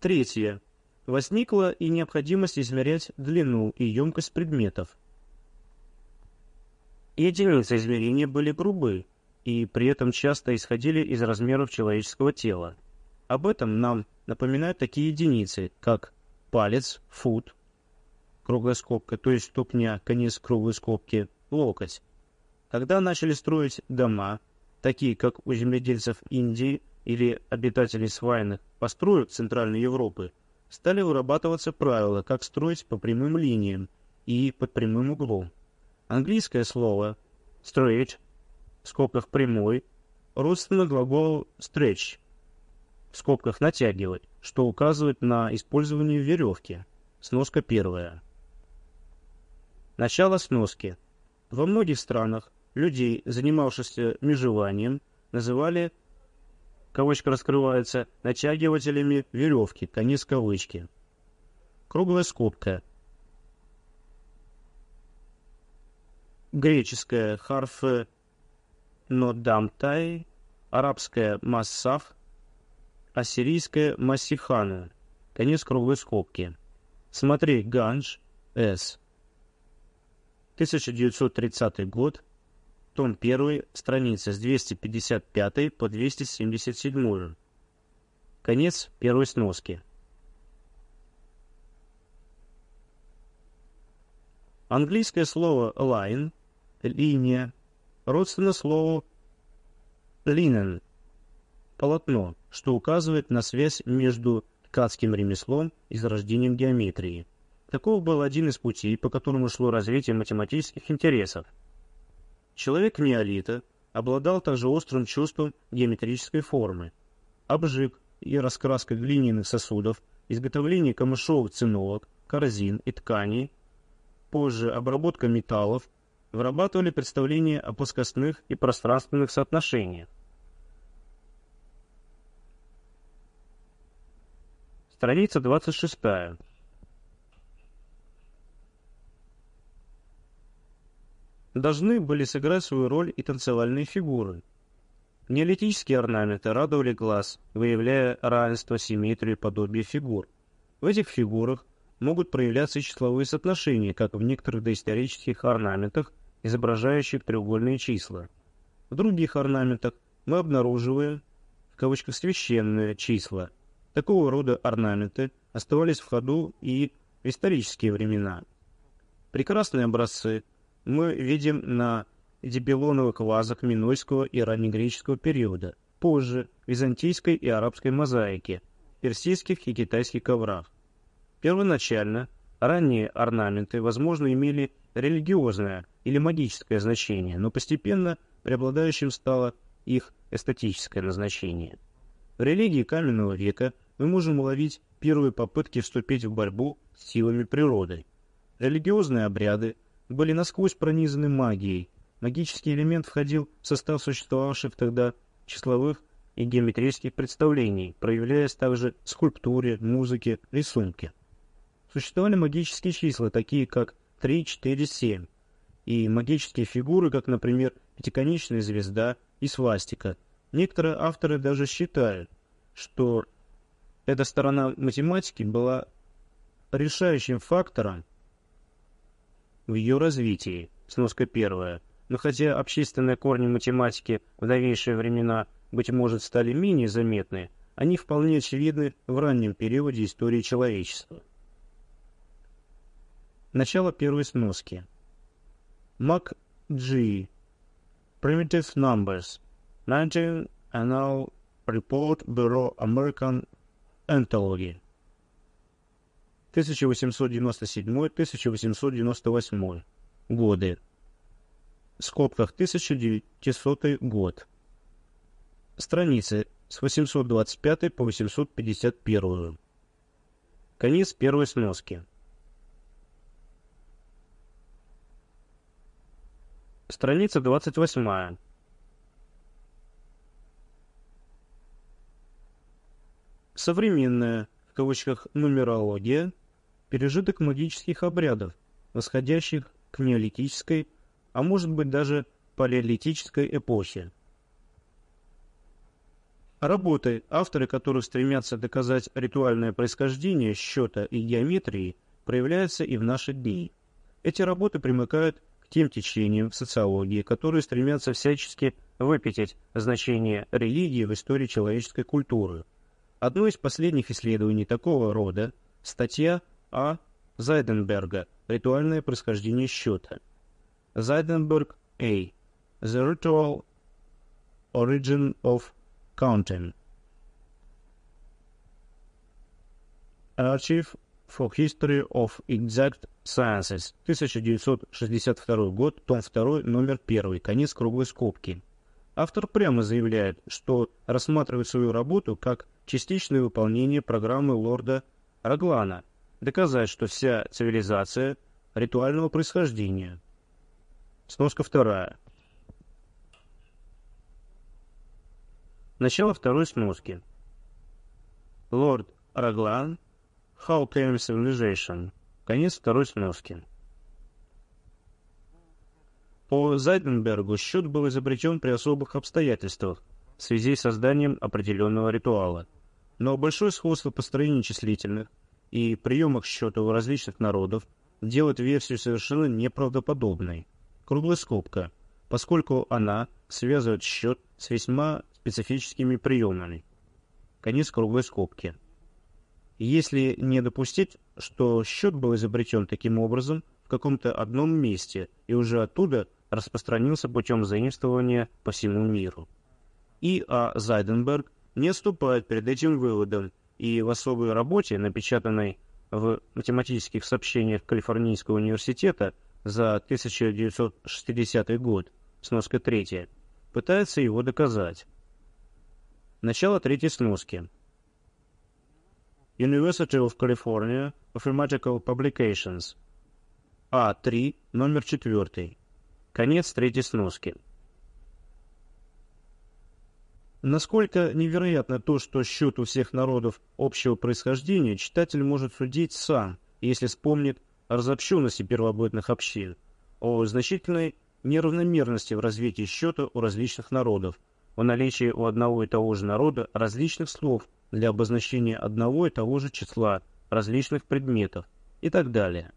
Третье. Возникла и необходимость измерять длину и емкость предметов. Единицы измерения были грубы и при этом часто исходили из размеров человеческого тела. Об этом нам напоминают такие единицы, как палец, фут, круглая скобка, то есть ступня, конец круглой скобки, локоть. Когда начали строить дома, такие как у земледельцев Индии или обитателей свайных построек Центральной Европы, стали вырабатываться правила, как строить по прямым линиям и под прямым углом. Английское слово «straight» в скобках «прямой» родственно глаголу «stretch» в скобках «натягивать», что указывает на использование веревки. Сноска первая. Начало сноски. Во многих странах людей, занимавшихся межеванием, называли, кавычка раскрывается, натягивателями веревки, конец кавычки. Круглая скобка. Греческая харфе нодамтай, арабская массаф, ассирийская массихана, конец круглой скобки. Смотри, Ганж, С. 1930 год, том 1, страница с 255 по 277. Конец первой сноски. Английское слово line – линия, родственно слову linen – полотно, что указывает на связь между ткацким ремеслом и зарождением геометрии. Таков был один из путей, по которому шло развитие математических интересов – Человек неолита обладал также острым чувством геометрической формы. Обжиг и раскраска глиняных сосудов, изготовление камышовых циновок, корзин и тканей, позже обработка металлов, вырабатывали представления о плоскостных и пространственных соотношениях. Страница 26 должны были сыграть свою роль и танцевальные фигуры. Неолитические орнаменты радовали глаз, выявляя равенство, симметрию и подобие фигур. В этих фигурах могут проявляться числовые соотношения, как в некоторых доисторических орнаментах, изображающих треугольные числа. В других орнаментах мы обнаруживаем, в кавычках, священные числа. Такого рода орнаменты оставались в ходу и в исторические времена. Прекрасные образцы – мы видим на дебилоновых вазах минойского и раннегреческого периода, позже византийской и арабской мозаике, персидских и китайских коврах. Первоначально ранние орнаменты, возможно, имели религиозное или магическое значение, но постепенно преобладающим стало их эстетическое назначение. В религии каменного века мы можем уловить первые попытки вступить в борьбу с силами природы. Религиозные обряды – были насквозь пронизаны магией. Магический элемент входил в состав существовавших тогда числовых и геометрических представлений, проявляясь также в скульптуре, музыке, рисунке. Существовали магические числа, такие как 3, 4, 7, и магические фигуры, как, например, пятиконечная звезда и свастика. Некоторые авторы даже считают, что эта сторона математики была решающим фактором в ее развитии. Сноска первая. Но хотя общественные корни математики в новейшие времена, быть может, стали менее заметны, они вполне очевидны в раннем периоде истории человечества. Начало первой сноски. Мак G. Primitive Numbers. 19 Annual Report Bureau American Anthology. 1897-1898 годы. В скобках 1900 год. Страницы с 825 по 851. Конец первой сноски. Страница 28. Современная, кавычках, нумерология пережиток магических обрядов, восходящих к неолитической, а может быть даже палеолитической эпохе. Работы, авторы которых стремятся доказать ритуальное происхождение счета и геометрии, проявляются и в наши дни. Эти работы примыкают к тем течениям в социологии, которые стремятся всячески выпятить значение религии в истории человеческой культуры. Одно из последних исследований такого рода – статья А. Зайденберга «Ритуальное происхождение счета». Зайденберг А. The Ritual Origin of Counting. Archive for History of Exact Sciences, 1962 год, том 2, номер 1, конец круглой скобки. Автор прямо заявляет, что рассматривает свою работу как частичное выполнение программы лорда Раглана, доказать, что вся цивилизация ритуального происхождения. Сноска вторая. Начало второй сноски. Лорд Раглан How Came Civilization. Конец второй сноски. По Зайденбергу счет был изобретен при особых обстоятельствах в связи с созданием определенного ритуала. Но большое сходство построений числительных и приемах счета у различных народов делает версию совершенно неправдоподобной. Круглая скобка, поскольку она связывает счет с весьма специфическими приемами. Конец круглой скобки. Если не допустить, что счет был изобретен таким образом в каком-то одном месте и уже оттуда распространился путем заимствования по всему миру. И. А. Зайденберг не отступает перед этим выводом и в особой работе, напечатанной в математических сообщениях Калифорнийского университета за 1960 год, сноска 3, пытается его доказать. Начало третьей сноски. University of California Mathematical Publications. А3, номер 4. Конец третьей сноски. Насколько невероятно то, что счет у всех народов общего происхождения, читатель может судить сам, если вспомнит о разобщенности первобытных общин, о значительной неравномерности в развитии счета у различных народов, о наличии у одного и того же народа различных слов для обозначения одного и того же числа различных предметов и так далее.